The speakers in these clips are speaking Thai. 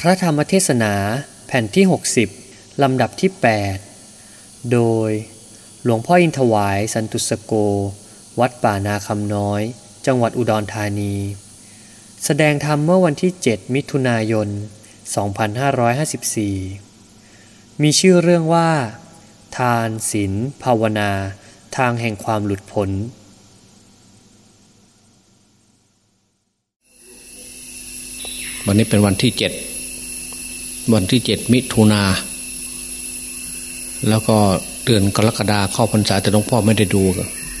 พระธรรมเทศนาแผ่นที่ 60 ลำดับที่ 8 โดย หลวงพ่ออินทวายสันตุสโก วัดป่านาคำน้อย จังหวัดอุดรธานี แสดงธรรมเมื่อวันที่ 7 มิถุนายน 2554 มีชื่อเรื่องว่า ทานศีลภาวนา ทางแห่งความหลุดพ้นวันนี้เป็นวันที่เจ็ด วันที่เจ็ดมิถุนาแล้วก็เดือนกรกฎาเข้าพรรษาแต่หลวงพ่อไม่ได้ดู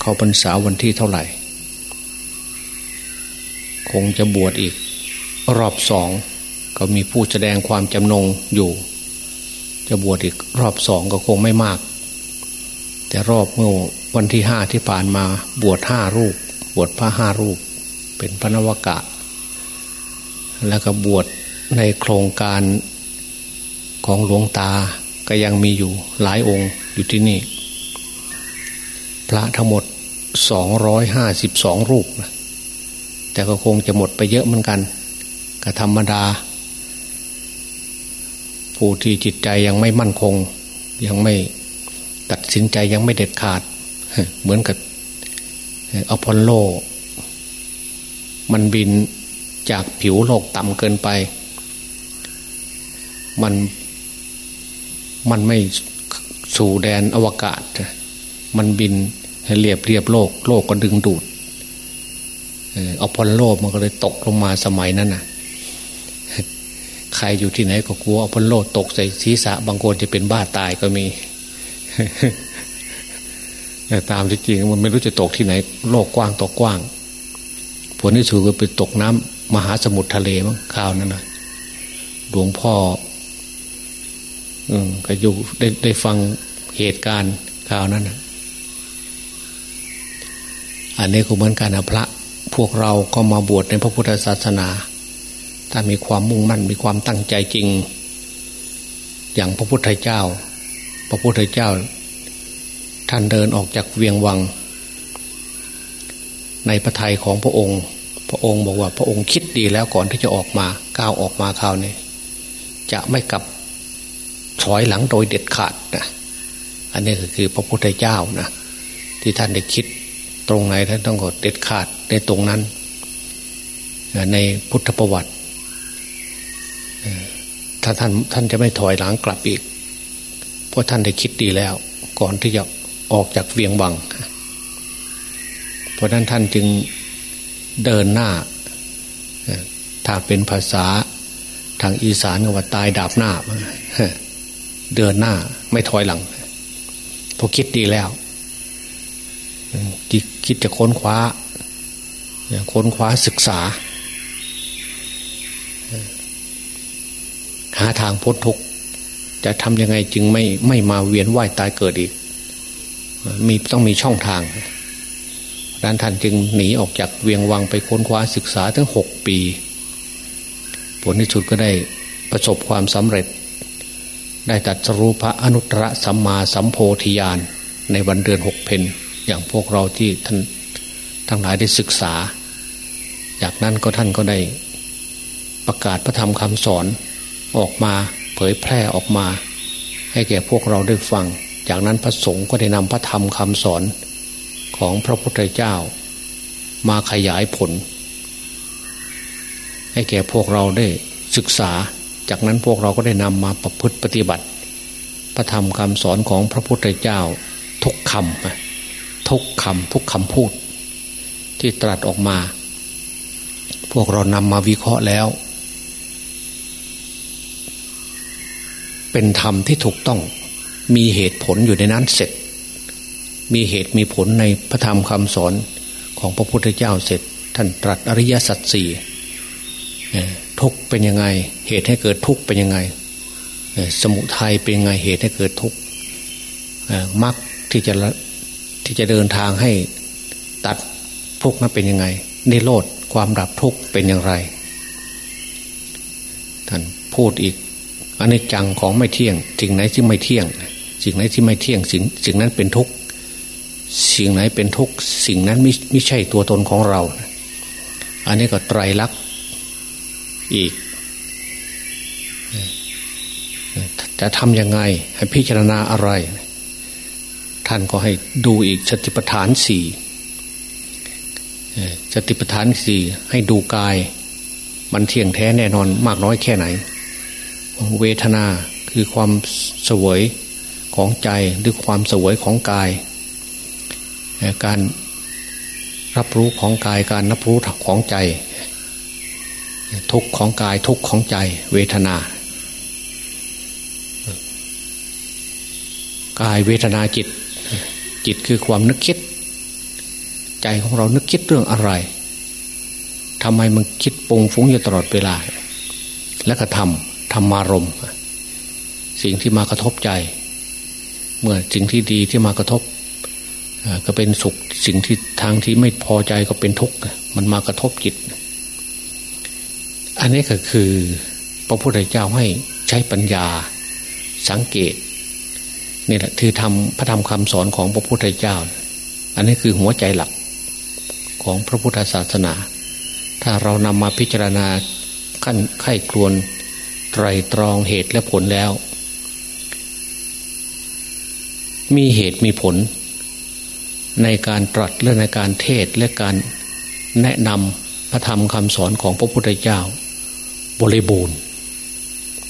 เข้าพรรษาวันที่เท่าไหร่ คงจะบวชอีก รอบสองก็มีผู้แสดงความจำนงอยู่ จะบวชอีกรอบสองก็คงไม่มาก แต่รอบเมื่อวันที่ห้าที่ผ่านมาบวชห้ารูป บวชพระห้ารูป เป็นพระนวกะ แล้วก็บวชในโครงการ ของหลวงตาก็ยังมีอยู่หลายองค์อยู่ที่นี่ พระทั้งหมดสองร้อยห้าสิบสองรูปนะแต่ก็คงจะหมดไปเยอะเหมือนกันก็ธรรมดา ผู้ที่จิตใจยังไม่มั่นคง ยังไม่ตัดสินใจยังไม่เด็ดขาด เหมือนกับอพอลโล มันบินจากผิวโลกต่ำเกินไป มัน มันไม่สู่แดนอวกาศ มันบินเรียบเรียบโลก โลกก็ดึงดูดอพอลโลมันก็เลยตกลงมาสมัยนั้นน่ะ ใครอยู่ที่ไหนก็กลัวอพอลโลตกใส่ศีรษะบางคนจะเป็นบ้าตายก็มีแต่ตามที่จริงมันไม่รู้จะตกที่ไหน โลกกว้างตกกว้าง ผลที่สุดก็ไปตกน้ำมหาสมุทรทะเลมั้งข่าวนั้นนะหลวงพ่อ ก็อยู่ได้ได้ฟังเหตุการณ์ข่าวนั้นอันนี้ก็เหมือนกันนะพระ พวกเราก็มาบวชในพระพุทธศาสนา ถ้ามีความมุ่งมั่นมีความตั้งใจจริง อย่างพระพุทธเจ้า พระพุทธเจ้า ท่านเดินออกจากเวียงวัง ในพระทัยของพระองค์ พระองค์บอกว่าพระองค์คิดดีแล้วก่อนที่จะออกมาก้าวออกมาคราวนี้จะไม่กลับ ถอยหลังโดยเด็ดขาดนะอันนี้ก็คือพระพุทธเจ้านะที่ท่านได้คิดตรงไหนท่านต้องกดเด็ดขาดในตรงนั้น ในพุทธประวัติถ้าท่านท่านจะไม่ถอยหลังกลับอีก เพราะท่านได้คิดดีแล้ว ก่อนที่จะออกจากเวียงวัง เพราะนั้นท่านจึงเดินหน้า ถ้าเป็นภาษาทางอีสานก็ว่าตายดาบหน้า เดินหน้าไม่ถอยหลังพอคิดดีแล้วคิดจะค้นคว้าค้นคว้าศึกษา หาทางพ้นทุกข์จะทำยังไงจึงไม่ไม่มาเวียนว่ายตายเกิดอีก มีต้องมีช่องทางดังท่านจึงหนีออกจากเวียงวังไปค้นคว้าศึกษาทั้งหกปี ผลที่สุดก็ได้ประสบความสำเร็จ ได้ตัดสรูปพระอนุตตรสัมมาสัมโพธิญาณในวันเดือนหกเพนอย่างพวกเราที่ท่านทั้งหลายได้ศึกษา จากนั้นก็ท่านก็ได้ประกาศพระธรรมคำสอนออกมาเผยแพร่ออกมา ให้แก่พวกเราได้ฟัง จากนั้นพระสงฆ์ก็ได้นำพระธรรมคำสอนของพระพุทธเจ้า มาขยายผล ให้แก่พวกเราได้ศึกษา จากนั้นพวกเราก็ได้นำมาประพฤติปฏิบัติ พระธรรมคำสอนของพระพุทธเจ้าทุกคำทุกคำทุกคำพูด ที่ตรัสออกมา พวกเรานำมาวิเคราะห์แล้ว เป็นธรรมที่ถูกต้องมีเหตุผลอยู่ในนั้นเสร็จ มีเหตุมีผลในพระธรรมคำสอนของพระพุทธเจ้าเสร็จ ท่านตรัสอริยสัจสี่ ทุกเป็นยังไง เหตุให้เกิดทุกเป็นยังไง สมุทัยเป็นยังไงเหตุให้เกิดทุกมรรคที่จะที่จะเดินทางให้ตัดทุกนั้นเป็นยังไงนิโรธความดับทุกเป็นอย่างไร ท่านพูดอีกอันนี้จังของไม่เที่ยงสิ่งไหนที่ไม่เที่ยงสิ่งไหนที่ไม่เที่ยงสิ่งสิ่งนั้นเป็นทุกสิ่งไหนเป็นทุกสิ่งนั้นไม่ไม่ใช่ตัวตนของเรา อันนี้ก็ไตรลักษณ อีก จะทำยังไงให้พิจารณาอะไร ท่านก็ให้ดูอีกสติปัฏฐานสี่สติปัฏฐานสี่ให้ดูกาย มันเที่ยงแท้แน่นอนมากน้อยแค่ไหน เวทนาคือความสวยของใจหรือความสวยของกาย การรับรู้ของกายการรับรู้ของใจ ทุกของกายทุกของใจเวทนา กายเวทนาจิต จิตคือความนึกคิด ใจของเรานึกคิดเรื่องอะไรทำไมมันคิดปุงฟุ้งอยู่ตลอดเวลา แล้วก็ทำธรรมารมสิ่งที่มากระทบใจ เมื่อสิ่งที่ดีที่มากระทบก็เป็นสุขสิ่งที่ทางที่ไม่พอใจก็เป็นทุกข์มันมากระทบจิต อันนี้ก็คือพระพุทธเจ้าให้ใช้ปัญญาสังเกตนี่แหละคือทำพระธรรมคำสอนของพระพุทธเจ้า อันนี้คือหัวใจหลักของพระพุทธศาสนา ถ้าเรานำมาพิจารณาขั้นไข้ครวนไตรตรองเหตุและผลแล้ว มีเหตุมีผล ในการตรัสและในการเทศและการแนะนำพระธรรมคำสอนของพระพุทธเจ้า บริบูรณ์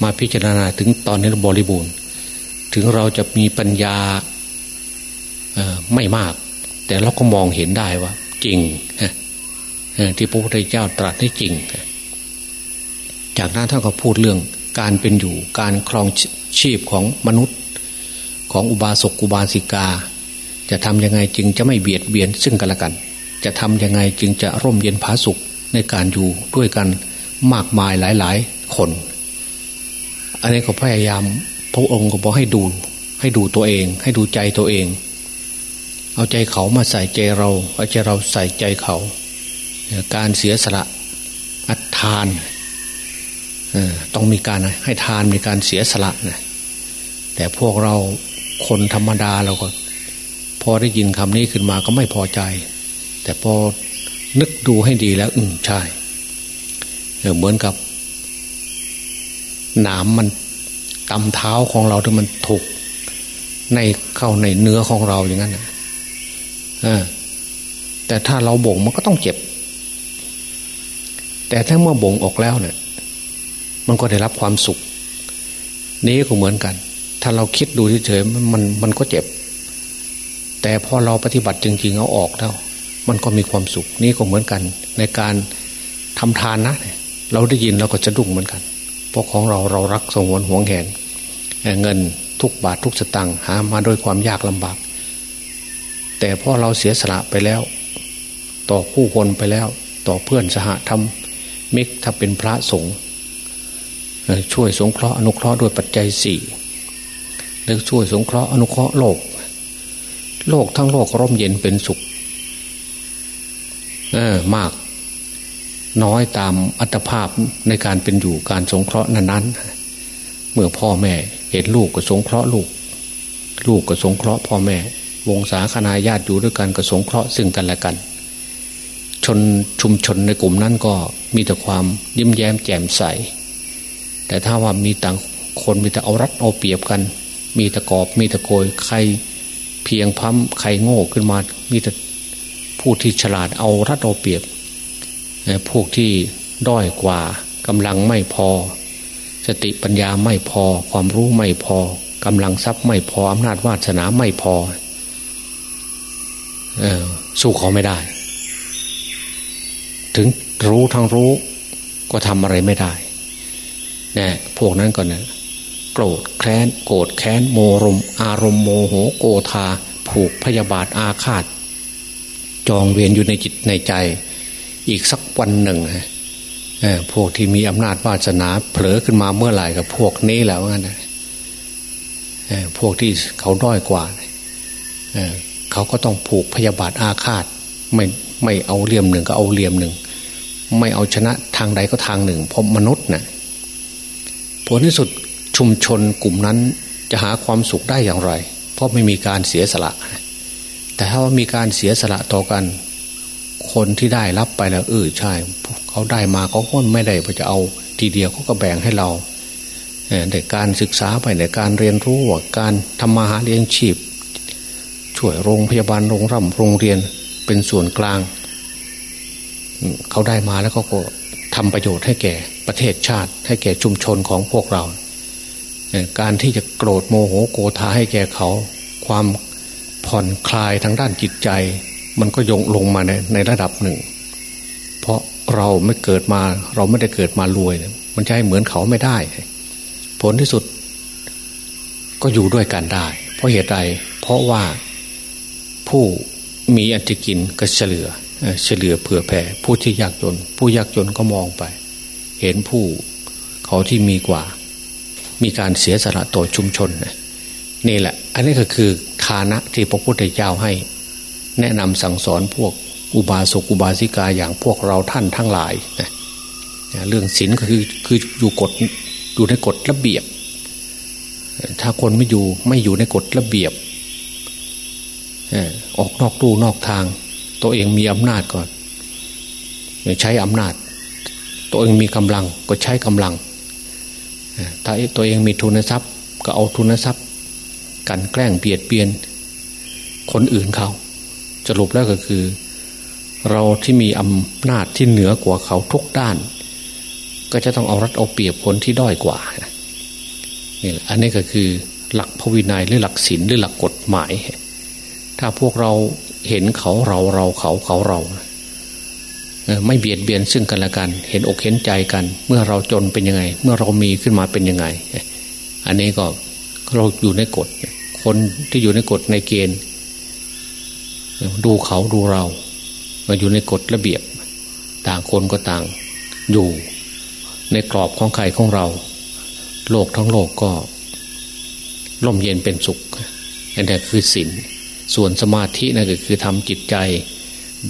มาพิจารณาถึงตอนนี้บริบูรณ์ ถึงเราจะมีปัญญาไม่มาก แต่เราก็มองเห็นได้ว่า จริงที่พระพุทธเจ้าตรัสได้จริง จากนั้นท่านก็พูดเรื่องการเป็นอยู่การครองชีพของมนุษย์ ของอุบาสกอุบาสิกา จะทำยังไงจึงจะไม่เบียดเบียนซึ่งกันและกัน จะทำยังไงจึงจะร่มเย็นผาสุขในการอยู่ด้วยกัน มากมายหลายๆคน อันนี้ก็พยายาม พระองค์ก็บอกให้ดู ให้ดูตัวเอง ให้ดูใจตัวเอง เอาใจเขามาใส่ใจเราเอาใจเราใส่ใจเขา การเสียสละอัตทานต้องมีการให้ทานมีการเสียสละนะแต่พวกเราคนธรรมดาเราก็พอได้ยินคำนี้ขึ้นมาก็ไม่พอใจ แต่พอนึกดูให้ดีแล้ว อืมใช่ เหมือนกับหนามมันตำเท้าของเราที่มันถูก ในเข้าในเนื้อของเราอย่างนั้นนะแต่ถ้าเราบ่งมันก็ต้องเจ็บ แต่ถ้าเมื่อบ่งออกแล้วเนี่ย มันก็ได้รับความสุข นี้ก็เหมือนกัน ถ้าเราคิดดูเฉยๆมันมันก็เจ็บ แต่พอเราปฏิบัติจริงๆเอาออกแล้ว มันก็มีความสุข นี่ก็เหมือนกัน ในการทำทานนะเเราได้ยินเราก็จะดุ้งเหมือนกัน เพราะของเราเรารักสงวนห่วงแหนเงินทุกบาททุกสตังค์หามาด้วยความยากลำบาก แต่พอเราเสียสละไปแล้ว ต่อคู่คนไปแล้ว ต่อเพื่อนสหธรรมมิกถ้าเป็นพระสงฆ์ช่วยสงเคราะห์อนุเคราะห์ด้วยปัจจัยสี่หรือช่วยสงเคราะห์อนุเคราะห์โลก โลกทั้งโลกร่มเย็นเป็นสุขเออมาก น้อยตามอัตภาพในการเป็นอยู่การสงเคราะห์นั้นๆ เมื่อพ่อแม่เห็นลูกก็สงเคราะห์ลูก ลูกก็สงเคราะห์พ่อแม่ วงศาคณาญาติอยู่ด้วยกันก็สงเคราะห์ซึ่งกันและกัน ชนชุมชนในกลุ่มนั้นก็มีแต่ความยิ้มแย้มแจ่มใส แต่ถ้าว่ามีต่างคนมีแต่เอารัดเอาเปรียบกัน มีตะกอบมีตะโกยใครเพียงพัมใครโง่ขึ้นมา มีแต่ผู้ที่ฉลาดเอารัดเอาเปรียบ พวกที่ด้อยกว่ากำลังไม่พอ สติปัญญาไม่พอ ความรู้ไม่พอกำลังทรัพย์ไม่พออำนาจวาสนาไม่พออสู้เขาไม่ได้ ถึงรู้ทั้งรู้ก็ทำอะไรไม่ได้เนี่ยพวกนั้นก่อนเนี่ยโกรธแค้น โกรธแค้นโมรม อารมณ์โมโหโกธา ผูกพยาบาทอาฆาต จองเวียนอยู่ในจิตในใจ อีกสักวันหนึ่งพวกที่มีอำนาจวาสนาเผลอขึ้นมาเมื่อไหร่กับพวกนี้แล้วงั้นพวกที่เขาด้อยกว่าเขาก็ต้องผูกพยาบาทอาฆาตไม่ไม่เอาเหลี่ยมหนึ่งก็เอาเหลี่ยมหนึ่ง ไม่เอาชนะทางใดก็ทางหนึ่งเพราะมนุษย์นะ่ะผลที่สุดชุมชนกลุ่มนั้นจะหาความสุขได้อย่างไร เพราะไม่มีการเสียสละ แต่ถ้าว่ามีการเสียสละต่อกัน คนที่ได้รับไปแล้วเออใช่เขาได้มาเขาก็ไม่ได้เพื่อจะเอาทีเดียวเขาก็แบ่งให้เราเในการศึกษาไปในการเรียนรู้การทำมาหาเลี้ยงชีพ ช่วยโรงพยาบาลโรงร่ำโรงเรียนเป็นส่วนกลาง เขาได้มาแล้วเขาก็ทำประโยชน์ให้แก่ประเทศชาติ ให้แก่ชุมชนของพวกเรา การที่จะโกรธโมโหโกธาให้แก่เขา ความผ่อนคลายทางด้านจิตใจ มันก็ยงลงมาในในระดับหนึ่ง เพราะเราไม่เกิดมา เราไม่ได้เกิดมารวย มันจะให้เหมือนเขาไม่ได้ ผลที่สุด ก็อยู่ด้วยกันได้ เพราะเหตุใดเพราะว่าผู้มีอันจะกินก็เฉลือเฉลือเผื่อแผ่ผู้ที่ยากจน ผู้ยากจนก็มองไป เห็นผู้เขาที่มีกว่า มีการเสียสละต่อชุมชนนี่แหละ อันนี้ก็คือฐานะที่พระพุทธเจ้าให้ แนะนำสั่งสอนพวกอุบาสกอุบาสิกาอย่างพวกเราท่านทั้งหลายนะเรื่องศีลก็คือคืออยู่กฎอยู่ในกฎระเบียบ ถ้าคนไม่อยู่ไม่อยู่ในกฎระเบียบออกนอกตู้นอกทาง ตัวเองมีอำนาจก่อนใช้อำนาจ ตัวเองมีกำลังก็ใช้กำลัง ถ้าตัวเองมีทุนทรัพย์ ก็เอาทุนทรัพย์ กันแกล้งเบียดเบียน คนอื่นเขา สรุปแล้วก็คือ เราที่มีอำนาจที่เหนือกว่าเขาทุกด้าน ก็จะต้องเอารัดเอาเปรียบคนที่ด้อยกว่านี่อันนี้ก็คือหลักพวินัยหรือหลักศีลหรือหลักกฎหมาย ถ้าพวกเราเห็นเขาเราเราเขาเขาเรา ไม่เบียดเบียนซึ่งกันและกัน เห็นอกเห็นใจกัน เมื่อเราจนเป็นยังไง เมื่อเรามีขึ้นมาเป็นยังไง อันนี้ก็เราอยู่ในกฎ คนที่อยู่ในกฎในเกณฑ์ ดูเขาดูเรามาอยู่ในกฎระเบียบ ต่างคนก็ต่างอยู่ในกรอบของใครของเรา โลกทั้งโลกก็ ร่มเย็นเป็นสุขอันนี้คือศีลส่วนสมาธินั่นก็คือทำจิตใจ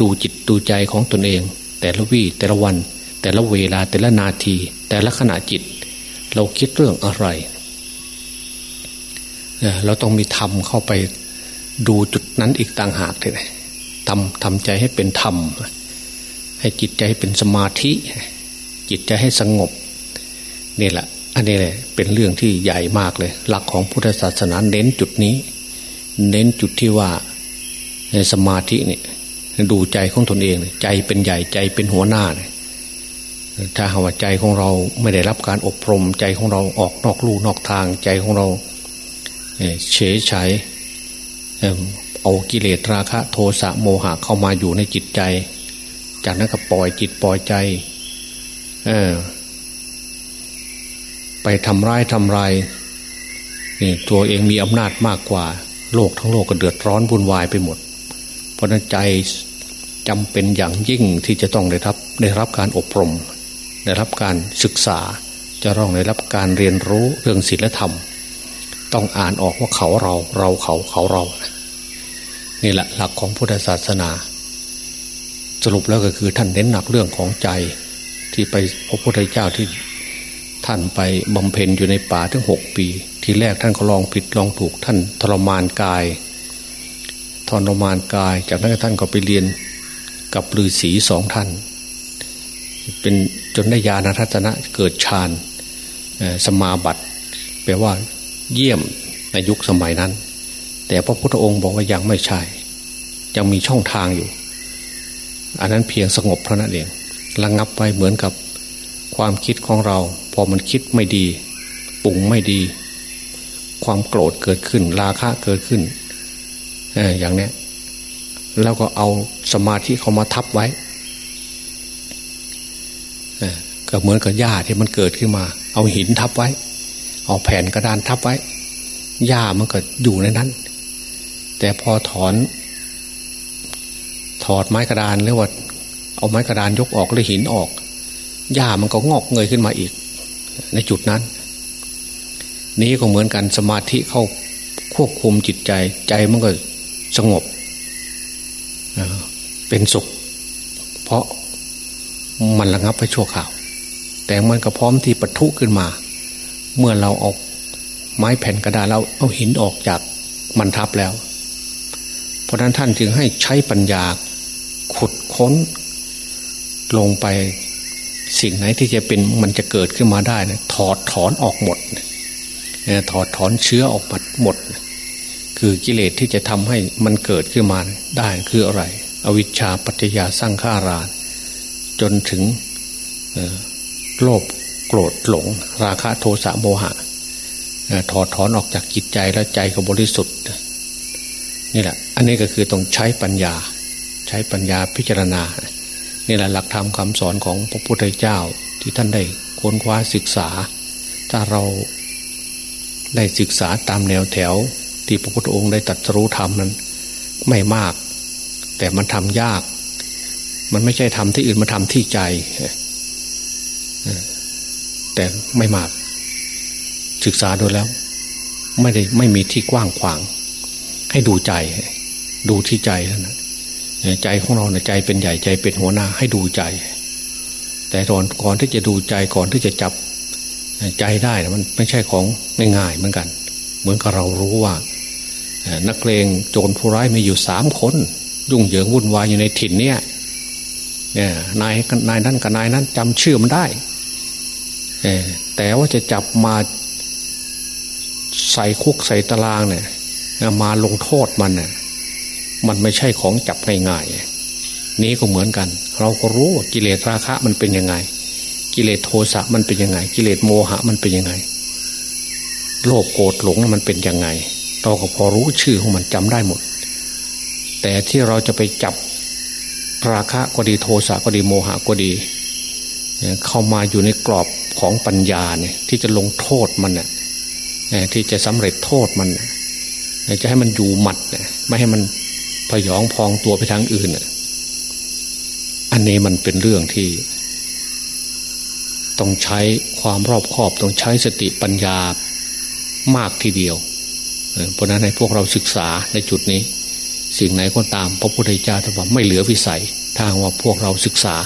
ดูจิตดูใจของตนเอง แต่ละวี่แต่ละวัน แต่ละเวลาแต่ละนาที แต่ละขณะจิต เราคิดเรื่องอะไร เราต้องมีธรรมเข้าไป ดูจุดนั้นอีกต่างหากเลยทำทำใจให้เป็นธรรม ให้จิตใจให้เป็นสมาธิ จิตใจให้สงบนี่แหละ อันนี้แหละเป็นเรื่องที่ใหญ่มากเลย หลักของพุทธศาสนาเน้นจุดนี้ เน้นจุดที่ว่าในสมาธิเนี่ยดูใจของตนเอง ใจเป็นใหญ่ใจเป็นหัวหน้าเนี่ยถ้าหาวใจของเราไม่ได้รับการอบรมใจของเราออกนอกลู่นอกทางใจของเราเฉยเฉย เอากิเลสราคะ โทสะโมหะเข้ามาอยู่ในจิตใจ จากนั้นก็ปล่อยจิตปล่อยใจไปทำร้ายทำลายนี่ตัวเองมีอำนาจมากกว่า โลกทั้งโลกก็เดือดร้อนวุ่นวายไปหมด เพราะนั้นใจจำเป็นอย่างยิ่งที่จะต้องได้รับได้รับการอบรม ได้รับการศึกษา จะต้องได้รับการเรียนรู้เรื่องศีลธรรม ต้องอ่านออกว่าเขาเราเราเขาเขาเรา นี่แหละหลักของพุทธศาสนา สรุปแล้วก็คือท่านเน้นหนักเรื่องของใจ ที่ไปพระพุทธเจ้าที่ท่านไปบำเพ็ญอยู่ในป่าถึงหกปี ทีแรกท่านก็ลองผิดลองถูกท่านทรมานกายทรมานกาย จากนั้นท่านก็ไปเรียนกับฤาษีสองท่าน เป็นจนได้ญาณทัศนะเกิดฌานสมาบัติแปลว่า เยี่ยมในยุคสมัยนั้น แต่พระพุทธองค์บอกว่ายังไม่ใช่ ยังมีช่องทางอยู่ อันนั้นเพียงสงบเพราะนั้นเองระงงับไปเหมือนกับความคิดของเรา พอมันคิดไม่ดีปุ่งไม่ดี ความโกรธเกิดขึ้น ราคะเกิดขึ้นออย่างเนี้ยแล้วก็เอาสมาธิเขามาทับไว้ก็เหมือนกับหญ้าที่มันเกิดขึ้นมา เอาหินทับไว้ เอาแผ่นกระดานทับไว้หญ้ามันก็อยู่ในนั้น แต่พอถอน ถอดไม้กระดานหรือว่าเอาไม้กระดานยกออกหรือหินออกหญ้ามันก็งอกเงยขึ้นมาอีก ในจุดนั้น นี้ก็เหมือนกันสมาธิเข้าควบคุมจิตใจ ใจมันก็สงบเป็นสุข เพราะมันระงับไปชั่วข่าว แต่มันก็พร้อมที่ปะทุขึ้นมา เมื่อเราเอาไม้แผ่นกระดาษเราเอาหินออกจากมันทับแล้ว เพราะนั้นท่านจึงให้ใช้ปัญญาขุดค้น ลงไปสิ่งไหนที่จะเป็นมันจะเกิดขึ้นมาได้นะถอดถอนออกหมดถอดถอนเชื้อออกหมด คือกิเลสที่จะทำให้มันเกิดขึ้นมาได้คืออะไร อวิชชาปัจจยาสร้างฆาราจนถึงโลภ โกรธหลง ราคะโทสะโมหะถอดถอนออกจากจิตใจแล้วใจก็บริสุทธิ์นี่แหละ อันนี้ก็คือต้องใช้ปัญญา ใช้ปัญญาพิจารณานี่แหละหลักธรรมคำสอนของพระพุทธเจ้าที่ท่านได้ค้นคว้าศึกษา ถ้าเราได้ศึกษาตามแนวแถว ที่พระพุทธองค์ได้ตรัสรู้ธรรมนั้น ไม่มาก แต่มันทำยาก มันไม่ใช่ทำที่อื่นมาทำที่ใจ แต่ไม่มาก ศึกษาดูแล้ว ไม่ได้ไม่มีที่กว้างขวาง ให้ดูใจ ดูที่ใจแล้วนะใจของเราเนี่ยใจเป็นใหญ่ใจเป็นหัวหน้าให้ดูใจ แต่ก่อนก่อนที่จะดูใจก่อนที่จะจับใจได้มันไม่ใช่ของง่ายๆเหมือนกัน เหมือนกับเรารู้ว่า นักเลงโจรผู้ร้ายมีอยู่สามคน ยุ่งเหยิงวุ่นวายอยู่ในถิ่นเนี่ยเนี่ยนายนายนั้นกับนายนั้นจำชื่อมันได้ แต่ว่าจะจับมาใส่คุกใส่ตารางเนี่ยมาลงโทษมันเนี่ยมันไม่ใช่ของจับง่ายๆนี้ก็เหมือนกัน เราก็รู้ว่ากิเลสราคะมันเป็นยังไง กิเลสโทสะมันเป็นยังไง กิเลสโมหะมันเป็นยังไง โลภโกรธหลงมันเป็นยังไง เราก็พอรู้ชื่อของมันจำได้หมด แต่ที่เราจะไปจับราคะก็ดีโทสะก็ดีโมหะก็ดี เข้ามาอยู่ในกรอบ ของปัญญาเนี่ย ที่จะลงโทษมันเนี่ยที่จะสำเร็จโทษมันจะให้มันอยู่หมัดไม่ให้มันพยองพองตัวไปทางอื่นอันนี้มันเป็นเรื่องที่ ต้องใช้ความรอบคอบต้องใช้สติปัญญามากทีเดียวเพราะนั้นให้พวกเราศึกษาในจุดนี้ สิ่งไหนก็ตามพระพุทธเจ้าท่านว่าไม่เหลือวิสัยทางว่าพวกเราศึกษา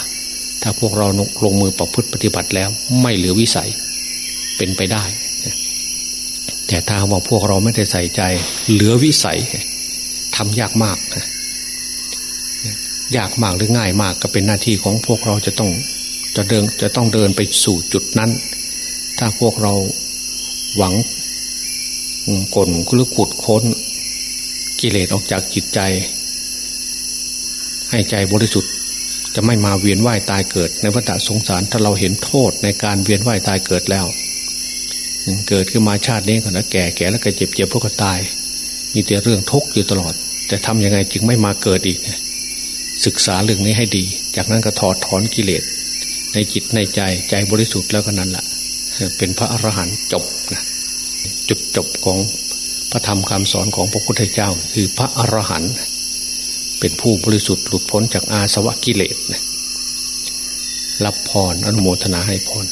ถ้าพวกเราลงมือประพฤติปฏิบัติแล้ว ไม่เหลือวิสัยเป็นไปได้ แต่ถ้าว่าพวกเราไม่ได้ใส่ใจ เหลือวิสัยทำยากมากยากมากหรือง่ายมากก็เป็นหน้าที่ของพวกเราจะต้องจะเดินจะต้องเดินไปสู่จุดนั้น ถ้าพวกเราหวังกลหรือขุดค้น กิเลสออกจากจิตใจ ให้ใจบริสุทธิ์ จะไม่มาเวียนว่ายตายเกิด ในวัฏสงสารถ้าเราเห็นโทษในการเวียนว่ายตายเกิดแล้ว เกิดขึ้นมาชาตินี้ก็นะแก่แก่แล้วก็เจ็บเจ็บพวกก็ตาย มีแต่เรื่องทุกข์อยู่ตลอด แต่ทำยังไงจึงไม่มาเกิดอีกศึกษาเรื่องนี้ให้ดี จากนั้นก็ถอดถอนกิเลส ในจิตในใจใจบริสุทธิ์แล้วก็นั้นแหละเป็นพระอรหันต์จบนะจุดจบของพระธรรมคำสอนของพระพุทธเจ้า คือพระอรหันต์ เป็นผู้บริสุทธิ์หลุดพ้นจากอาสวะกิเลสรับพรอนุโมทนาให้พร